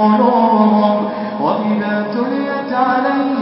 قلوبهم وإذا تليت عليهم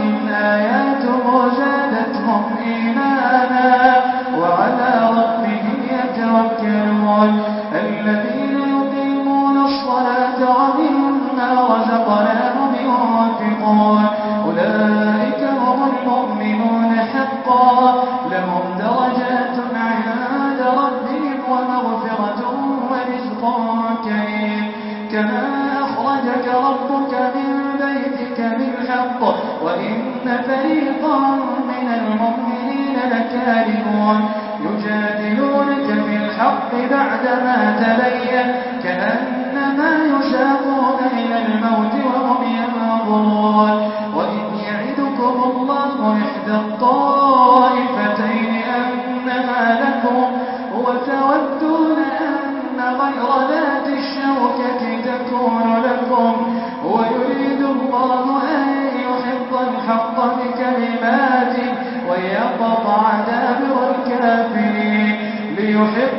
بعدما تبين كأنما يشاقون إلى الموت وهم ينظرون. وإن يعدكم الله إحدى الطائفتين أنها لكم وتودون أن غير ذات الشوكة تكون لكم. ويريد الله أن يحب الحق بكلماته ويقطع دابر الكافرين ليحب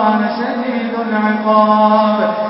الله شديد العقاب.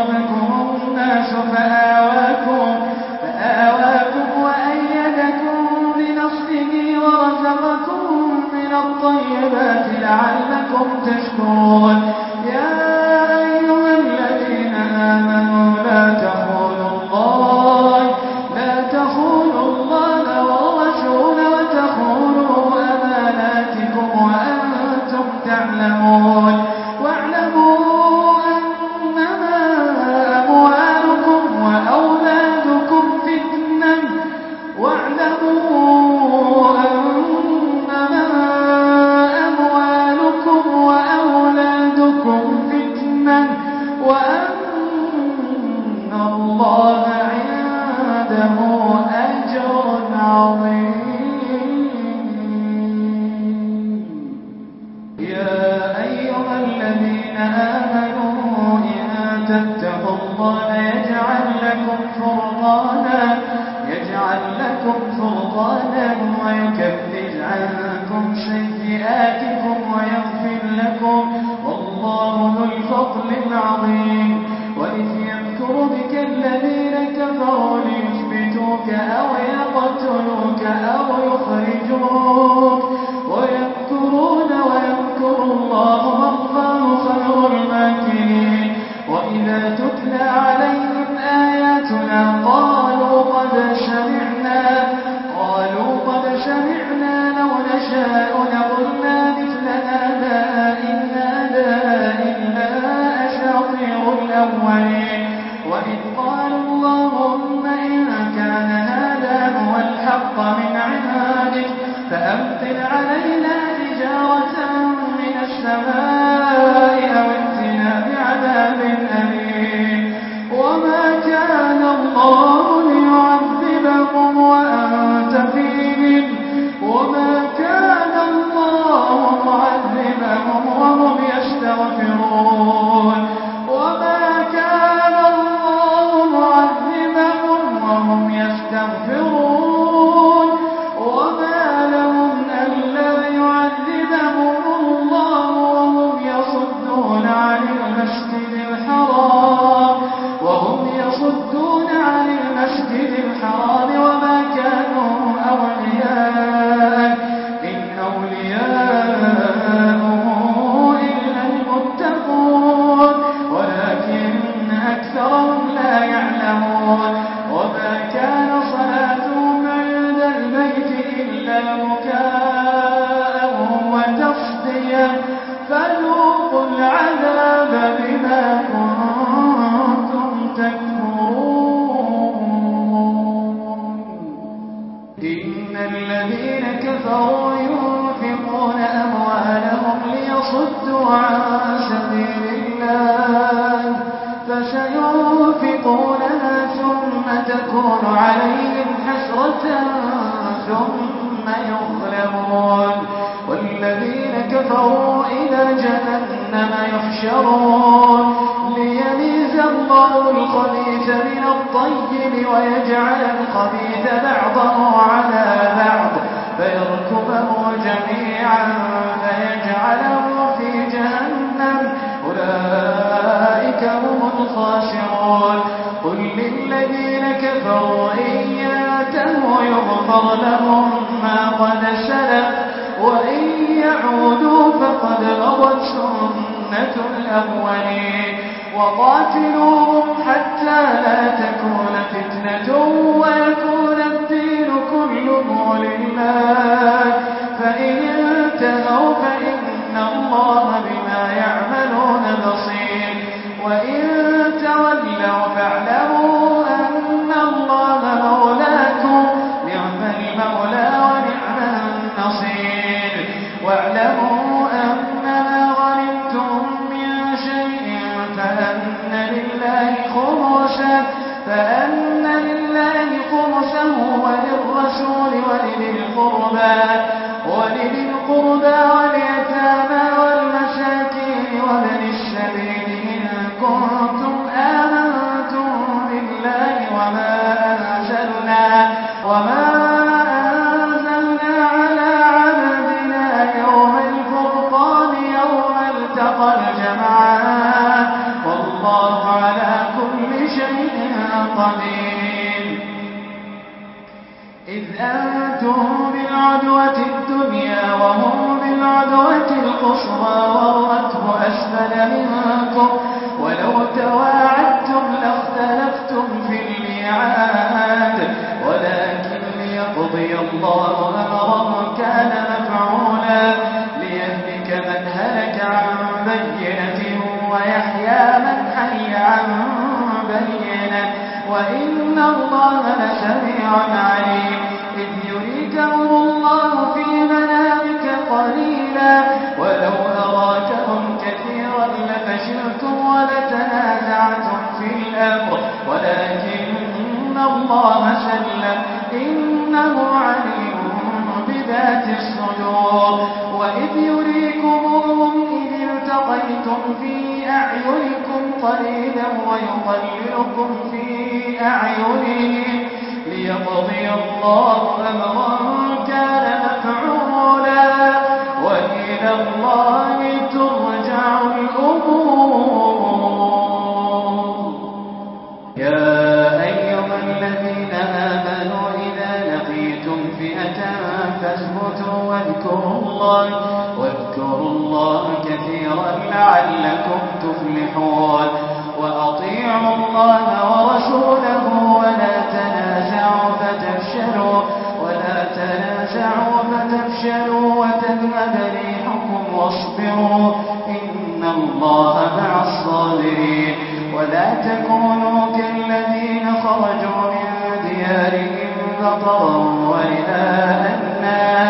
ربكم ثم يظلمون والذين كفروا إلى جهنم يحشرون ليميز الله الخبيث من الطيب ويجعل الخبيث بعضه على بعض فيركبه جميعا فيجعله في جهنم. أولئك هم الخاشعون قل للذين كفروا إن ذريته يغفر لهم ما قد سلف وإن يعودوا فقد غضت سنة الأولين وقاتلوا الله تكونوا كالذين خرجوا من ديارهم بطرا ورئاء الناس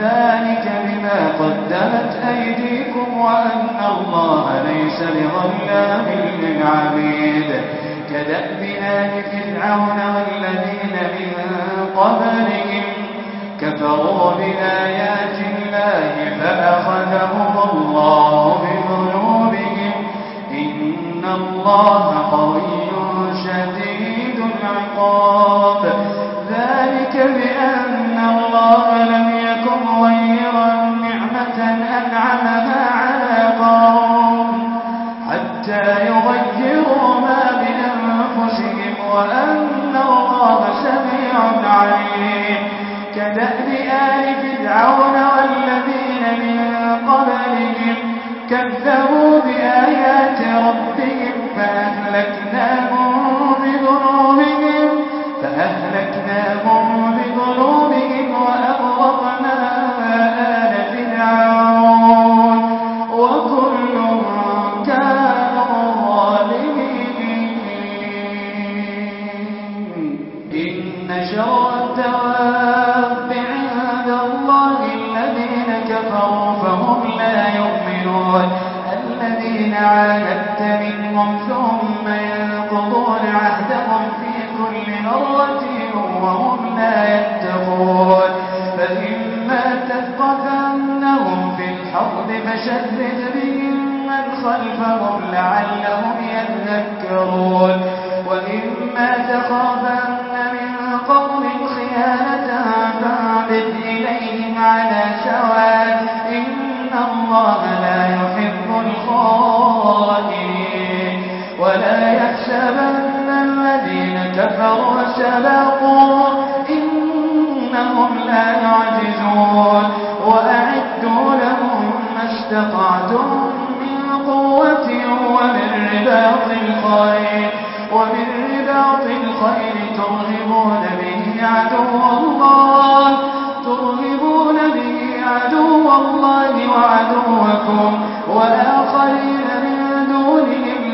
ذلك بما قدمت أيديكم وأن الله ليس لظلام للعبيد. كدأب آل فرعون والذين من قبلهم كفروا بآيات الله فأخذهم الله بذنوبهم. إن الله قوي شديد العقاب. ذلك بأن الله غير نعمة أنعمها على قوم حتى يغيروا ما بأنفسهم وأنفسهم عاهدت منهم ثم ينقضون عهدهم في كل مرة وهم لا يتقون. فإما تثقفنهم في الحرب فشدد بهم من خلفهم لعلهم يذكرون. وإما تخافن من قوم خيانة فاعبد إليهم على سواء إن الله لا يحب الخائن خائنين ولا يحسبن الذين كفروا سبقوا. إنهم لا يعجزون. وأعدوا لهم ما استطعتم من قوة ومن رباط الخير. ومن رباط الخير ترهبون به عدو الله. ترهبون به عدو الله وعدوكم. وآخرين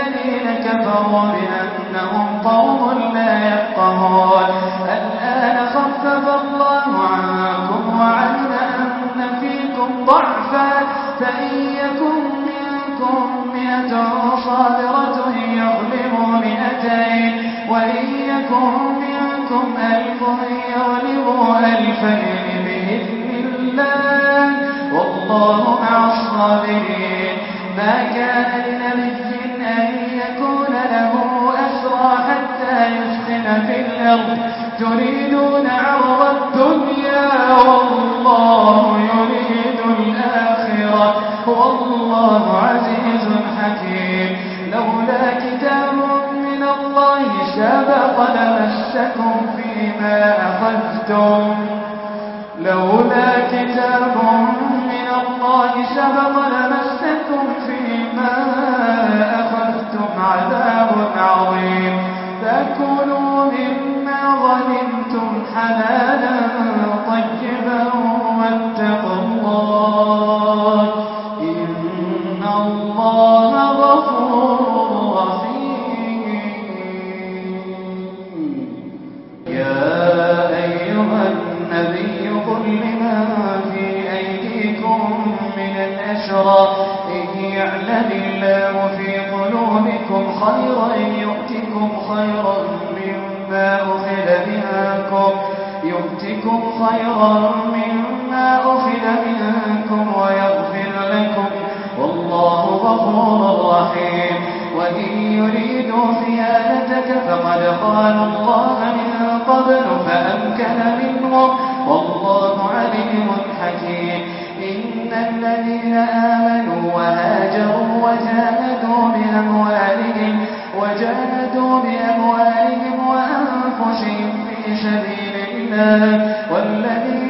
الذين كفروا بأنهم قوم لا يفقهون. لقد مستكم فيما أخذتم لولا كتاب من الله سبق لمستكم فيما أخذتم عذاب عظيم. فكلوا مما ظلمتم حلال عشرا إن يعلم الله في قلوبكم خيرا يؤتكم خيرا مما أخذ منكم. يؤتكم خيرا مما أخذ منكم ويغفر لكم. والله غفور رحيم. وإن يريدوا خيانتك فقد قالوا الله من قبل فأمكن منهم. والله عليم الذين آمنوا وهاجروا وجاهدوا بأموالهم وجاهدوا بأموالهم وأنفسهم في سبيل الله والذين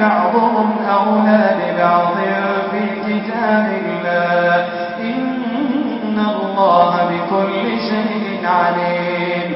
بعضهم أولى ببعض في كتاب